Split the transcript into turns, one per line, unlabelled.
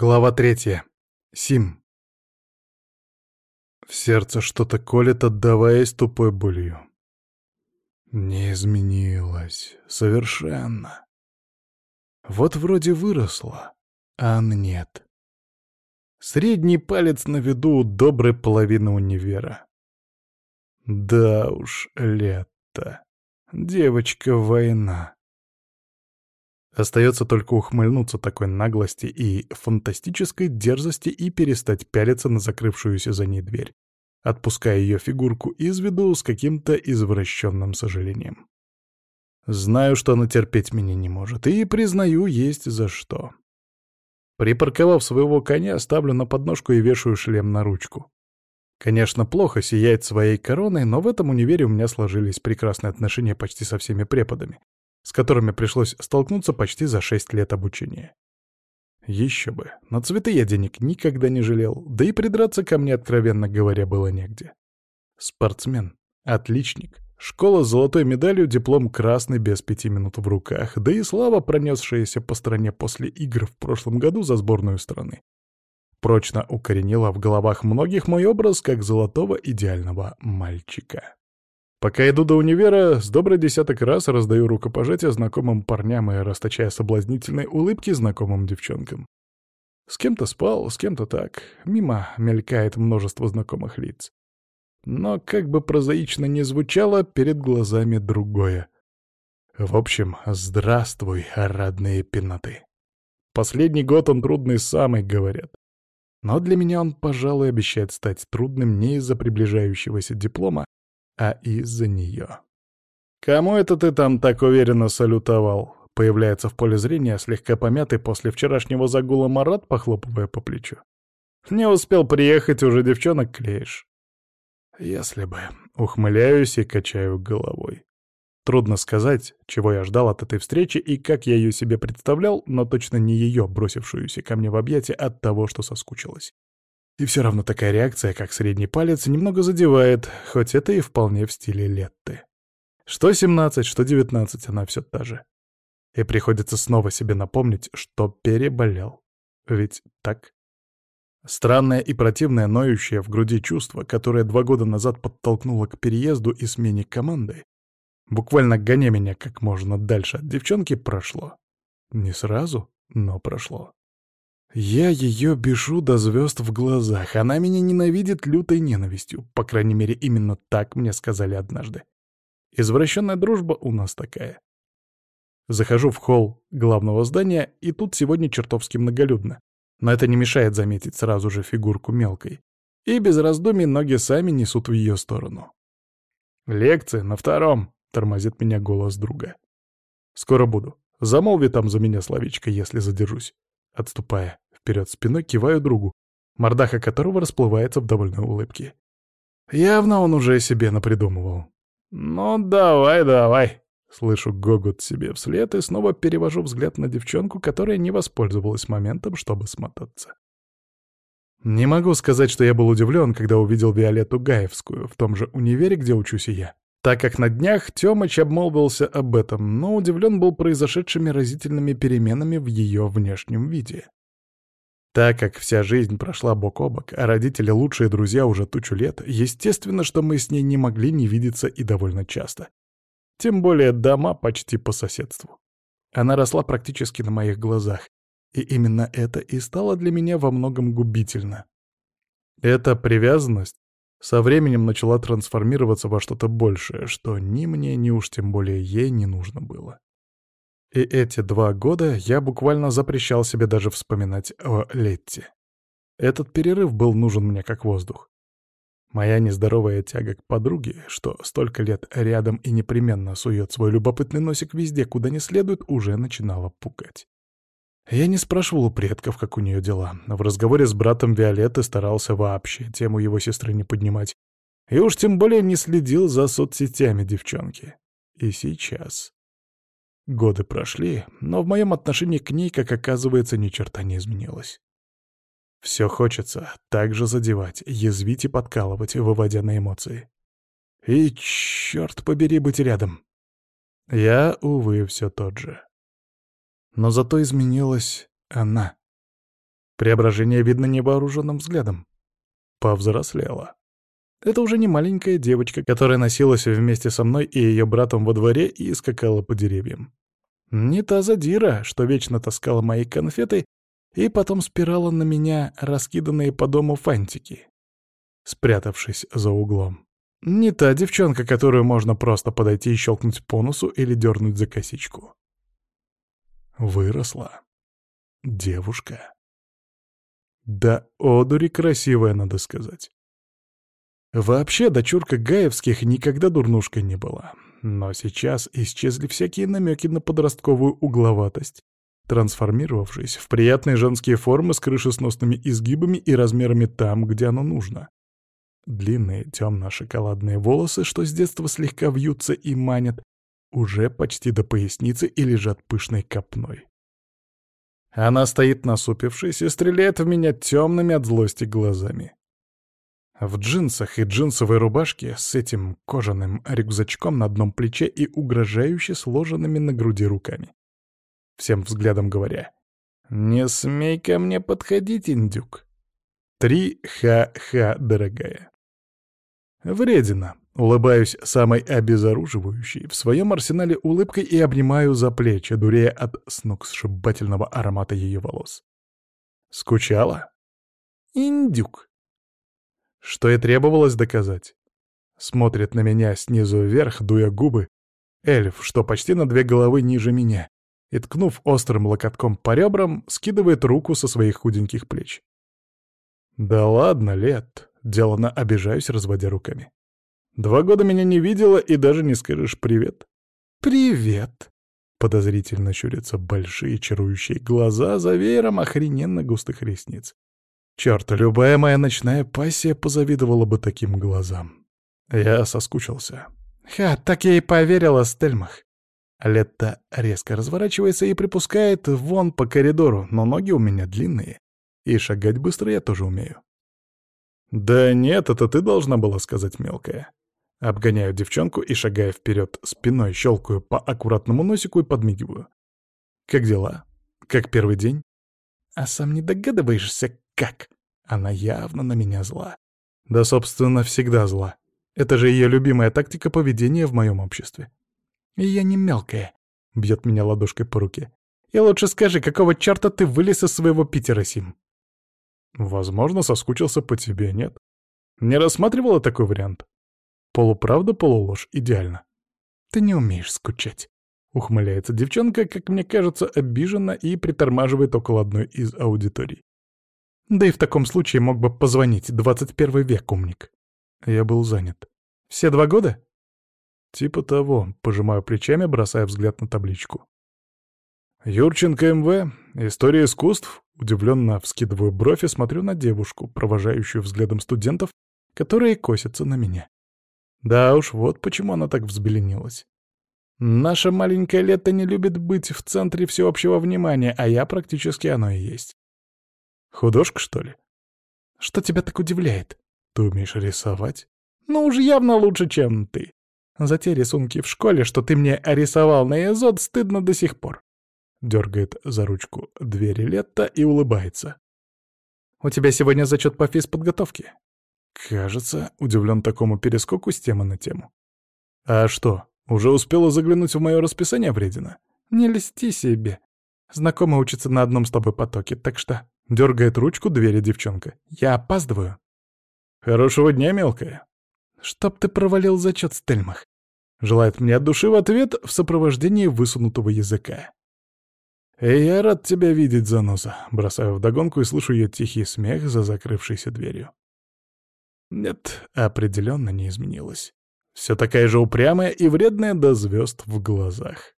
Глава третья. Сим. В сердце что-то колет, отдаваясь тупой болью. Не изменилась. Совершенно. Вот вроде выросла, а нет. Средний палец на виду у доброй половины универа. Да уж, лето. Девочка-война. Остается только ухмыльнуться такой наглости и фантастической дерзости и перестать пялиться на закрывшуюся за ней дверь, отпуская ее фигурку из виду с каким-то извращенным сожалением. Знаю, что она терпеть меня не может, и признаю, есть за что. Припарковав своего коня, ставлю на подножку и вешаю шлем на ручку. Конечно, плохо сиять своей короной, но в этом универе у меня сложились прекрасные отношения почти со всеми преподами, с которыми пришлось столкнуться почти за шесть лет обучения. Еще бы, на цветы я денег никогда не жалел, да и придраться ко мне, откровенно говоря, было негде. Спортсмен, отличник, школа с золотой медалью, диплом красный без пяти минут в руках, да и слава, пронесшаяся по стране после игр в прошлом году за сборную страны. Прочно укоренила в головах многих мой образ как золотого идеального мальчика. Пока иду до универа, с добрый десяток раз раздаю рукопожатия знакомым парням и расточая соблазнительные улыбки знакомым девчонкам. С кем-то спал, с кем-то так. Мимо мелькает множество знакомых лиц. Но, как бы прозаично ни звучало, перед глазами другое. В общем, здравствуй, родные пеноты. Последний год он трудный самый, говорят. Но для меня он, пожалуй, обещает стать трудным не из-за приближающегося диплома, а из-за нее. «Кому это ты там так уверенно салютовал?» Появляется в поле зрения слегка помятый после вчерашнего загула Марат, похлопывая по плечу. «Не успел приехать, уже девчонок клеишь». «Если бы...» — ухмыляюсь и качаю головой. Трудно сказать, чего я ждал от этой встречи и как я ее себе представлял, но точно не ее, бросившуюся ко мне в объятия от того, что соскучилась. И все равно такая реакция, как средний палец, немного задевает, хоть это и вполне в стиле Летты. Что 17, что 19, она все та же. И приходится снова себе напомнить, что переболел. Ведь так? Странное и противное ноющее в груди чувство, которое два года назад подтолкнуло к переезду и смене команды, буквально гоня меня как можно дальше от девчонки, прошло. Не сразу, но прошло. Я ее бешу до звезд в глазах. Она меня ненавидит лютой ненавистью. По крайней мере, именно так мне сказали однажды. Извращенная дружба у нас такая. Захожу в холл главного здания, и тут сегодня чертовски многолюдно. Но это не мешает заметить сразу же фигурку мелкой. И без раздумий ноги сами несут в ее сторону. «Лекция на втором», — тормозит меня голос друга. «Скоро буду. Замолви там за меня словечко, если задержусь». Отступая вперед спиной, киваю другу, мордаха которого расплывается в довольной улыбке. Явно он уже себе напридумывал. «Ну, давай, давай!» Слышу гогот себе вслед и снова перевожу взгляд на девчонку, которая не воспользовалась моментом, чтобы смотаться. Не могу сказать, что я был удивлен, когда увидел Виолетту Гаевскую в том же универе, где учусь и я так как на днях Тёмыч обмолвился об этом, но удивлен был произошедшими разительными переменами в ее внешнем виде. Так как вся жизнь прошла бок о бок, а родители лучшие друзья уже тучу лет, естественно, что мы с ней не могли не видеться и довольно часто. Тем более дома почти по соседству. Она росла практически на моих глазах, и именно это и стало для меня во многом губительно. Эта привязанность со временем начала трансформироваться во что-то большее, что ни мне, ни уж тем более ей не нужно было. И эти два года я буквально запрещал себе даже вспоминать о Летте. Этот перерыв был нужен мне как воздух. Моя нездоровая тяга к подруге, что столько лет рядом и непременно сует свой любопытный носик везде, куда не следует, уже начинала пугать. Я не спрашивал у предков, как у нее дела. В разговоре с братом Виолетты старался вообще тему его сестры не поднимать. И уж тем более не следил за соцсетями девчонки. И сейчас. Годы прошли, но в моем отношении к ней, как оказывается, ни черта не изменилось. Все хочется так же задевать, язвить и подкалывать, выводя на эмоции. И, черт побери, быть рядом. Я, увы, все тот же. Но зато изменилась она. Преображение видно невооруженным взглядом. Повзрослела. Это уже не маленькая девочка, которая носилась вместе со мной и ее братом во дворе и скакала по деревьям. Не та задира, что вечно таскала мои конфеты и потом спирала на меня раскиданные по дому фантики, спрятавшись за углом. Не та девчонка, которую можно просто подойти и щелкнуть по носу или дернуть за косичку. Выросла. Девушка. Да одури красивая, надо сказать. Вообще, дочурка Гаевских никогда дурнушкой не была. Но сейчас исчезли всякие намеки на подростковую угловатость, трансформировавшись в приятные женские формы с крышесносными изгибами и размерами там, где оно нужно. Длинные темно-шоколадные волосы, что с детства слегка вьются и манят, уже почти до поясницы и лежат пышной копной. Она стоит насупившись и стреляет в меня темными от злости глазами. В джинсах и джинсовой рубашке с этим кожаным рюкзачком на одном плече и угрожающе сложенными на груди руками. Всем взглядом говоря, «Не смей ко мне подходить, индюк!» Три ха-ха, дорогая. Вредина. Улыбаюсь самой обезоруживающей в своем арсенале улыбкой и обнимаю за плечи, дурея от сногсшибательного аромата ее волос. Скучала? Индюк. Что и требовалось доказать. Смотрит на меня снизу вверх, дуя губы. Эльф, что почти на две головы ниже меня, и, ткнув острым локотком по ребрам, скидывает руку со своих худеньких плеч. «Да ладно, лет!» — делано обижаюсь, разводя руками. «Два года меня не видела и даже не скажешь привет». «Привет!» — подозрительно щурятся большие чарующие глаза за веером охрененно густых ресниц. Черт, любая моя ночная пассия позавидовала бы таким глазам. Я соскучился. «Ха, так я и поверила, Стельмах!» Летта резко разворачивается и припускает вон по коридору, но ноги у меня длинные. И шагать быстро я тоже умею. «Да нет, это ты должна была сказать, мелкая». Обгоняю девчонку и, шагая вперед спиной, щелкаю по аккуратному носику и подмигиваю. «Как дела? Как первый день?» «А сам не догадываешься, как?» Она явно на меня зла. Да, собственно, всегда зла. Это же ее любимая тактика поведения в моем обществе. И я не мелкая, — бьет меня ладошкой по руке. И лучше скажи, какого черта ты вылез из своего Питера, Сим? Возможно, соскучился по тебе, нет? Не рассматривала такой вариант? Полуправда, полуложь, идеально. Ты не умеешь скучать. Ухмыляется девчонка, как мне кажется, обижена и притормаживает около одной из аудиторий. Да и в таком случае мог бы позвонить, 21 век, умник. Я был занят. Все два года? Типа того, пожимаю плечами, бросая взгляд на табличку. Юрченко МВ, история искусств, Удивленно вскидываю бровь и смотрю на девушку, провожающую взглядом студентов, которые косятся на меня. Да уж, вот почему она так взбеленилась. Наша маленькая лето не любит быть в центре всеобщего внимания, а я практически оно и есть. Художка, что ли? Что тебя так удивляет? Ты умеешь рисовать? Ну уж явно лучше, чем ты. За те рисунки в школе, что ты мне рисовал на Эзот, стыдно до сих пор. Дергает за ручку двери Летта и улыбается. «У тебя сегодня зачет по физподготовке?» Кажется, удивлен такому перескоку с темы на тему. «А что, уже успела заглянуть в мое расписание, вредина?» «Не льсти себе. Знакомый учится на одном с тобой потоке, так что...» Дергает ручку двери девчонка. «Я опаздываю». «Хорошего дня, мелкая». «Чтоб ты провалил зачет, Стельмах». Желает мне от души в ответ в сопровождении высунутого языка. «Эй, я рад тебя видеть, заноза!» Бросаю вдогонку и слышу ее тихий смех за закрывшейся дверью. Нет, определенно не изменилась. Все такая же упрямая и вредная до звезд в глазах.